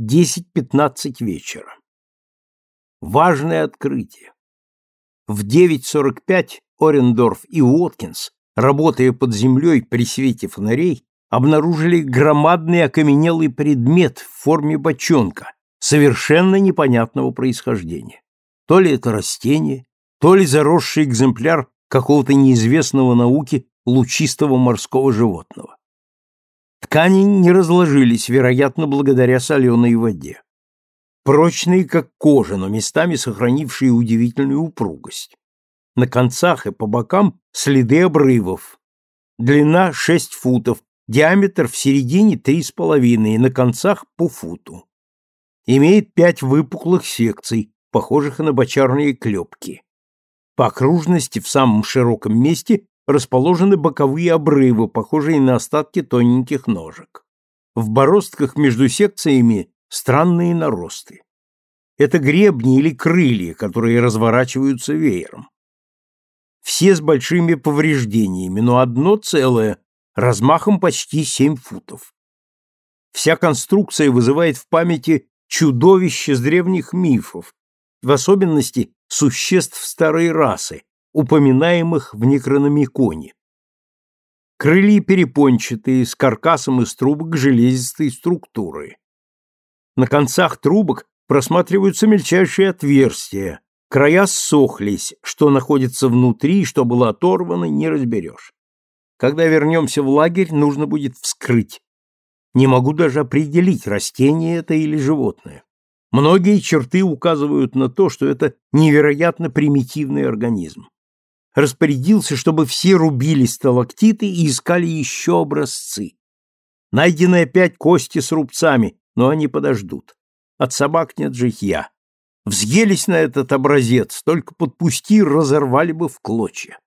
10-15 вечера. Важное открытие. В 9.45 Орендорф и Уоткинс, работая под землей при свете фонарей, обнаружили громадный окаменелый предмет в форме бочонка, совершенно непонятного происхождения. То ли это растение, то ли заросший экземпляр какого-то неизвестного науке лучистого морского животного. Ткани не разложились, вероятно, благодаря соленой воде. Прочные, как кожа, но местами сохранившие удивительную упругость. На концах и по бокам следы обрывов. Длина 6 футов, диаметр в середине 3,5 и на концах по футу. Имеет пять выпуклых секций, похожих на бочарные клепки. По окружности в самом широком месте расположены боковые обрывы, похожие на остатки тоненьких ножек. В бороздках между секциями странные наросты. Это гребни или крылья, которые разворачиваются веером. Все с большими повреждениями, но одно целое, размахом почти 7 футов. Вся конструкция вызывает в памяти чудовище с древних мифов, в особенности существ старой расы, упоминаемых в Некрономиконе. Крылья перепончатые, с каркасом из трубок железистой структуры. На концах трубок просматриваются мельчайшие отверстия, края ссохлись, что находится внутри, что было оторвано, не разберешь. Когда вернемся в лагерь, нужно будет вскрыть. Не могу даже определить, растение это или животное. Многие черты указывают на то, что это невероятно примитивный организм. Распорядился, чтобы все рубили сталактиты и искали еще образцы. Найдены опять кости с рубцами, но они подождут. От собак нет житья. Взъелись на этот образец, только подпусти, разорвали бы в клочья.